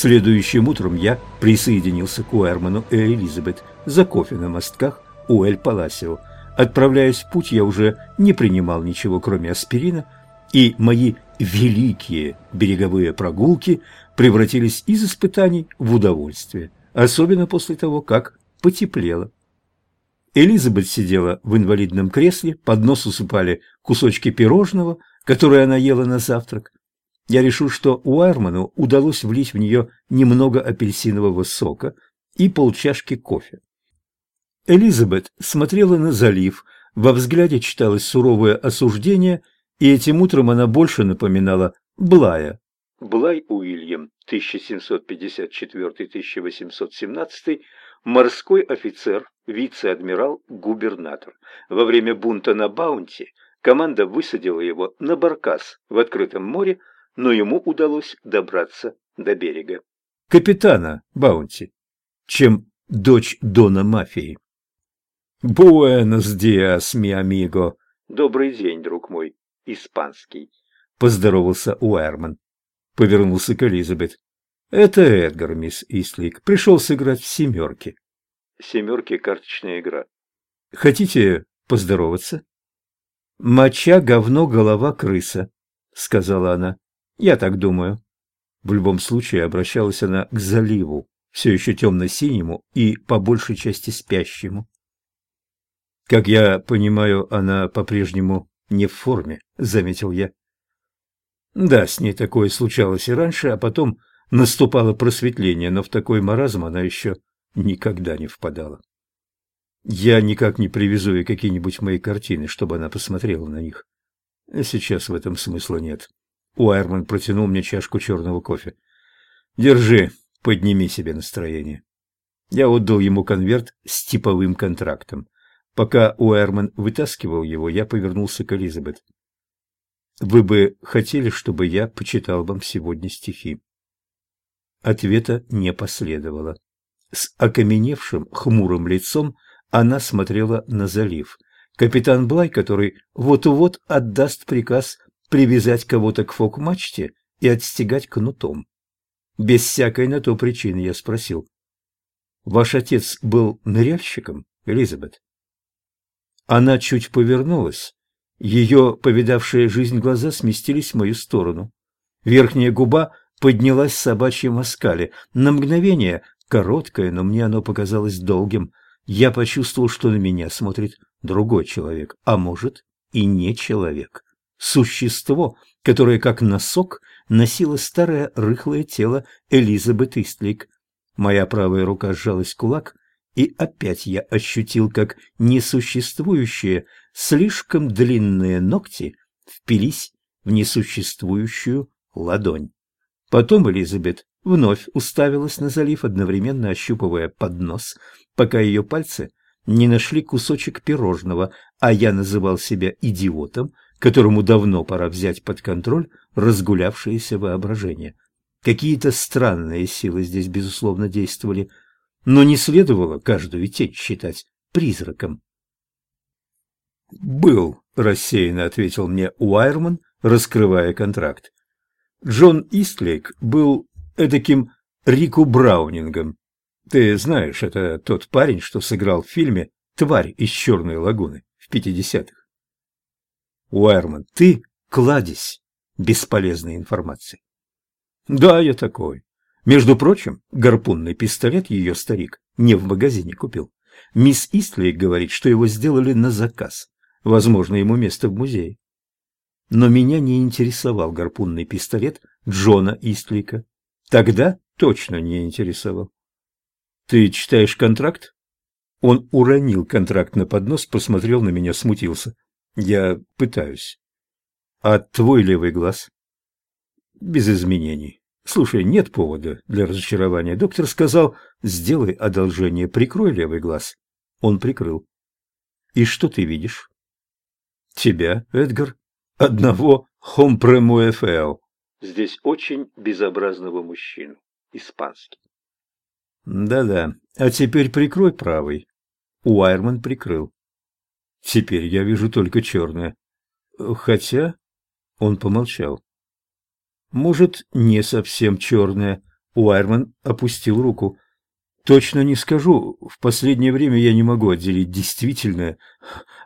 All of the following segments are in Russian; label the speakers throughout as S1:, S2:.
S1: Следующим утром я присоединился к Уэрману и Элизабет за кофе на мостках у Эль-Паласио. Отправляясь в путь, я уже не принимал ничего, кроме аспирина, и мои великие береговые прогулки превратились из испытаний в удовольствие, особенно после того, как потеплело. Элизабет сидела в инвалидном кресле, под нос усыпали кусочки пирожного, которые она ела на завтрак. Я решил, что Уайрману удалось влить в нее немного апельсинового сока и полчашки кофе. Элизабет смотрела на залив, во взгляде читалось суровое осуждение, и этим утром она больше напоминала Блая. Блай Уильям, 1754-1817, морской офицер, вице-адмирал, губернатор. Во время бунта на Баунти команда высадила его на баркас в открытом море, но ему удалось добраться до берега. Капитана Баунти, чем дочь Дона Мафии. «Buenos días, mi amigo!» «Добрый день, друг мой, испанский!» — поздоровался Уэрман. Повернулся к Элизабет. «Это Эдгар, мисс Истлик, пришел сыграть в семерки». «Семерки — карточная игра». «Хотите поздороваться?» «Моча, говно, голова, крыса», — сказала она. Я так думаю. В любом случае обращалась она к заливу, все еще темно-синему и по большей части спящему. Как я понимаю, она по-прежнему не в форме, заметил я. Да, с ней такое случалось и раньше, а потом наступало просветление, но в такой маразм она еще никогда не впадала. Я никак не привезу ей какие-нибудь мои картины, чтобы она посмотрела на них. Сейчас в этом смысла нет. Уайерман протянул мне чашку черного кофе. «Держи, подними себе настроение». Я отдал ему конверт с типовым контрактом. Пока Уайерман вытаскивал его, я повернулся к Элизабет. «Вы бы хотели, чтобы я почитал вам сегодня стихи?» Ответа не последовало. С окаменевшим, хмурым лицом она смотрела на залив. Капитан Блай, который вот-вот отдаст приказ привязать кого-то к фок-мачте и отстегать кнутом. Без всякой на то причины я спросил. «Ваш отец был ныряльщиком, Элизабет?» Она чуть повернулась. Ее повидавшие жизнь глаза сместились в мою сторону. Верхняя губа поднялась в собачьем оскале. На мгновение, короткое, но мне оно показалось долгим, я почувствовал, что на меня смотрит другой человек, а может и не человек существо, которое, как носок, носило старое рыхлое тело Элизабет Истлик. Моя правая рука сжалась в кулак, и опять я ощутил, как несуществующие, слишком длинные ногти впились в несуществующую ладонь. Потом Элизабет вновь уставилась на залив, одновременно ощупывая поднос, пока ее пальцы не нашли кусочек пирожного, а я называл себя идиотом, которому давно пора взять под контроль разгулявшееся воображение. Какие-то странные силы здесь, безусловно, действовали, но не следовало каждую тень считать призраком. «Был», — рассеянно ответил мне Уайерман, раскрывая контракт. Джон Истлейк был эдаким Рику Браунингом. Ты знаешь, это тот парень, что сыграл в фильме «Тварь из Черной лагуны» в пятидесятых. Уэрман, ты кладезь бесполезной информации. Да, я такой. Между прочим, гарпунный пистолет ее старик не в магазине купил. Мисс Истлейк говорит, что его сделали на заказ. Возможно, ему место в музее. Но меня не интересовал гарпунный пистолет Джона Истлика. Тогда точно не интересовал. Ты читаешь контракт? Он уронил контракт на поднос, посмотрел на меня, смутился. Я пытаюсь. А твой левый глаз? Без изменений. Слушай, нет повода для разочарования. Доктор сказал, сделай одолжение, прикрой левый глаз. Он прикрыл. И что ты видишь? Тебя, Эдгар. Одного хомпремуэфэл. Здесь очень безобразного мужчину. Испанский. Да-да. А теперь прикрой правый. Уайерман прикрыл. Теперь я вижу только черное. Хотя... Он помолчал. Может, не совсем черное, Уайрман опустил руку. Точно не скажу. В последнее время я не могу отделить действительное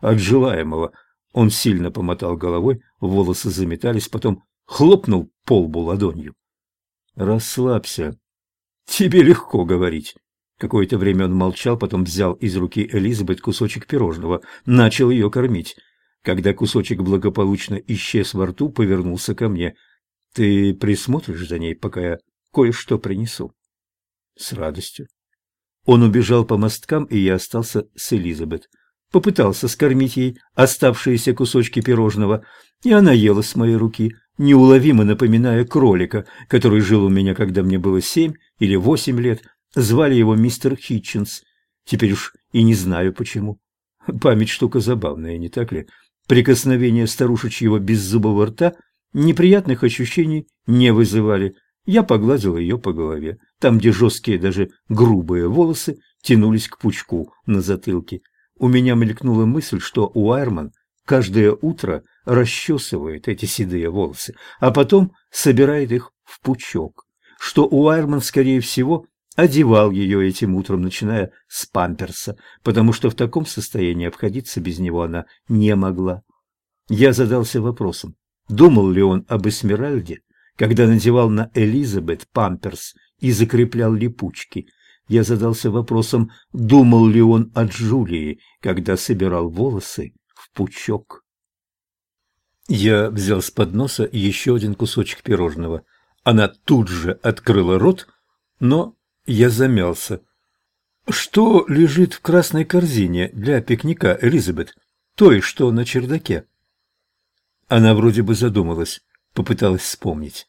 S1: от желаемого. Он сильно помотал головой, волосы заметались, потом хлопнул по лбу ладонью. Расслабься. Тебе легко говорить. Какое-то время он молчал, потом взял из руки Элизабет кусочек пирожного, начал ее кормить. Когда кусочек благополучно исчез во рту, повернулся ко мне. «Ты присмотришь за ней, пока я кое-что принесу?» «С радостью». Он убежал по мосткам, и я остался с Элизабет. Попытался скормить ей оставшиеся кусочки пирожного, и она ела с моей руки, неуловимо напоминая кролика, который жил у меня, когда мне было семь или восемь лет. Звали его мистер Хитчинс. Теперь уж и не знаю почему. Память штука забавная, не так ли? Прикосновение старушечьего беззубого рта неприятных ощущений не вызывали. Я погладил ее по голове, там, где жесткие, даже грубые волосы тянулись к пучку на затылке. У меня мелькнула мысль, что Уайрман каждое утро расчесывает эти седые волосы, а потом собирает их в пучок, что Уайрман, скорее всего, одевал ее этим утром, начиная с памперса, потому что в таком состоянии обходиться без него она не могла. Я задался вопросом, думал ли он об Эсмеральде, когда надевал на Элизабет памперс и закреплял липучки. Я задался вопросом, думал ли он о Джулии, когда собирал волосы в пучок. Я взял с подноса еще один кусочек пирожного. Она тут же открыла рот, но я замялся. Что лежит в красной корзине для пикника, Элизабет? Той, что на чердаке. Она вроде бы задумалась, попыталась вспомнить.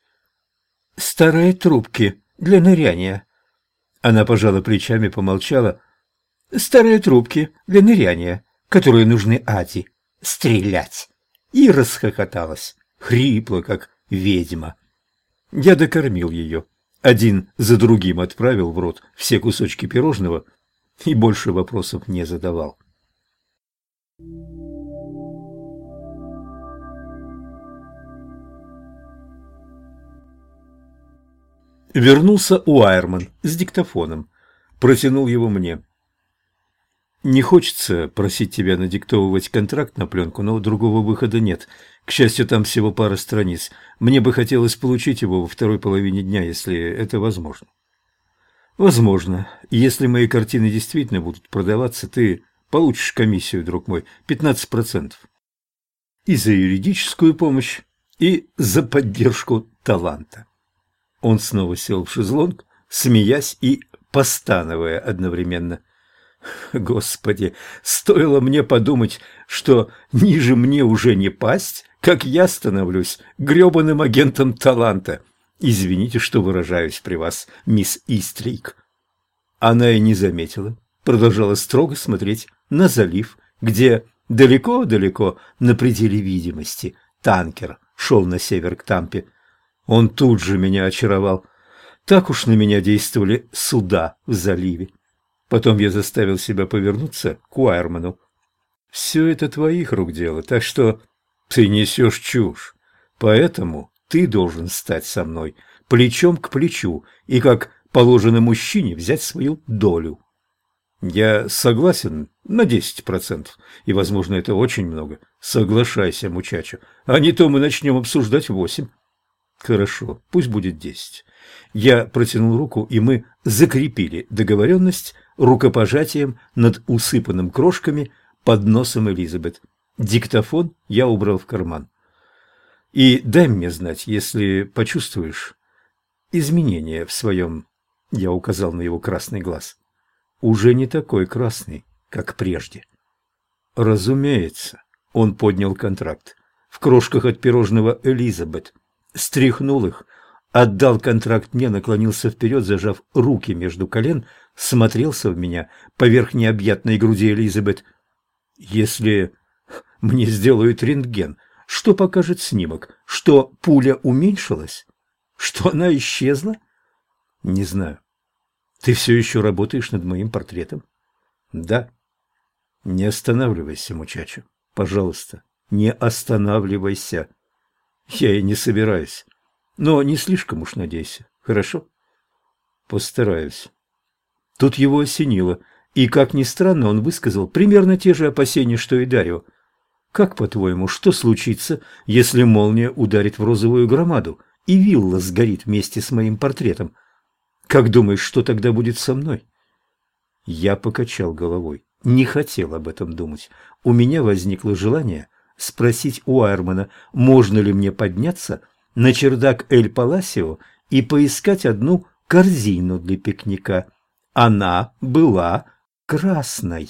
S1: Старые трубки для ныряния. Она пожала плечами, помолчала. Старые трубки для ныряния, которые нужны Ади. Стрелять. И расхохоталась, хрипло, как ведьма. Я докормил ее один за другим отправил в рот все кусочки пирожного и больше вопросов не задавал. Вернулся Уайерман с диктофоном, протянул его мне. Не хочется просить тебя надиктовывать контракт на пленку, но другого выхода нет. К счастью, там всего пара страниц. Мне бы хотелось получить его во второй половине дня, если это возможно. Возможно. Если мои картины действительно будут продаваться, ты получишь комиссию, друг мой, 15%. И за юридическую помощь, и за поддержку таланта. Он снова сел в шезлонг, смеясь и постановая одновременно – Господи, стоило мне подумать, что ниже мне уже не пасть, как я становлюсь грёбаным агентом таланта. Извините, что выражаюсь при вас, мисс Истрик. Она и не заметила, продолжала строго смотреть на залив, где далеко-далеко на пределе видимости танкер шел на север к Тампе. Он тут же меня очаровал. Так уж на меня действовали суда в заливе. Потом я заставил себя повернуться к Уайерману. «Все это твоих рук дело, так что ты несешь чушь. Поэтому ты должен стать со мной плечом к плечу и, как положено мужчине, взять свою долю. Я согласен на десять процентов, и, возможно, это очень много. Соглашайся, мучачо, а не то мы начнем обсуждать восемь. Хорошо, пусть будет десять. Я протянул руку, и мы закрепили договоренность рукопожатием над усыпанным крошками под носом Элизабет. Диктофон я убрал в карман. И дай мне знать, если почувствуешь изменения в своем... Я указал на его красный глаз. Уже не такой красный, как прежде. Разумеется, он поднял контракт. В крошках от пирожного Элизабет. Стряхнул их, отдал контракт мне, наклонился вперед, зажав руки между колен, смотрелся в меня поверх необъятной груди Элизабет. «Если мне сделают рентген, что покажет снимок? Что пуля уменьшилась? Что она исчезла? Не знаю. Ты все еще работаешь над моим портретом? Да. Не останавливайся, мучачо. Пожалуйста, не останавливайся. Я и не собираюсь. Но не слишком уж надейся, хорошо? Постараюсь. Тут его осенило, и, как ни странно, он высказал примерно те же опасения, что и Дарио. Как, по-твоему, что случится, если молния ударит в розовую громаду, и вилла сгорит вместе с моим портретом? Как думаешь, что тогда будет со мной? Я покачал головой. Не хотел об этом думать. У меня возникло желание спросить у Айрмана, можно ли мне подняться на чердак Эль-Паласио и поискать одну корзину для пикника. Она была красной,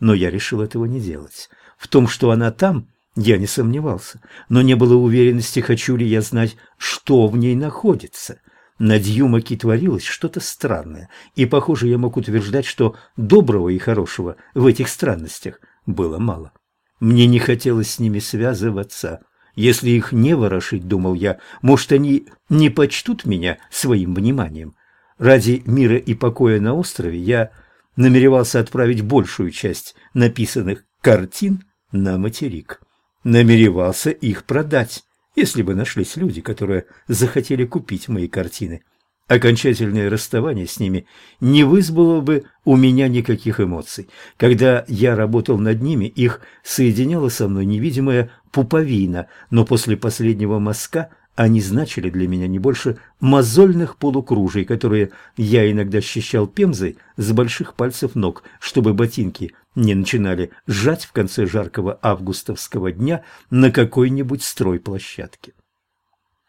S1: но я решил этого не делать. В том, что она там, я не сомневался, но не было уверенности, хочу ли я знать, что в ней находится. На Дьюмаке творилось что-то странное, и, похоже, я мог утверждать, что доброго и хорошего в этих странностях было мало. Мне не хотелось с ними связываться. Если их не ворошить, думал я, может, они не почтут меня своим вниманием. Ради мира и покоя на острове я намеревался отправить большую часть написанных картин на материк. Намеревался их продать, если бы нашлись люди, которые захотели купить мои картины. Окончательное расставание с ними не вызвало бы у меня никаких эмоций. Когда я работал над ними, их соединяла со мной невидимая пуповина, но после последнего мазка они значили для меня не больше мозольных полукружий, которые я иногда счищал пемзой с больших пальцев ног, чтобы ботинки не начинали сжать в конце жаркого августовского дня на какой-нибудь стройплощадке.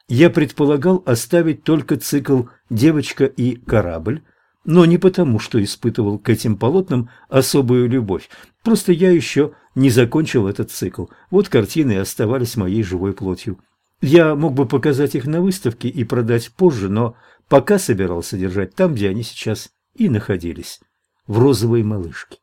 S1: Я предполагал оставить только цикл «Девочка и корабль», но не потому, что испытывал к этим полотнам особую любовь. Просто я еще не закончил этот цикл. Вот картины оставались моей живой плотью. Я мог бы показать их на выставке и продать позже, но пока собирался держать там, где они сейчас и находились, в розовой малышке.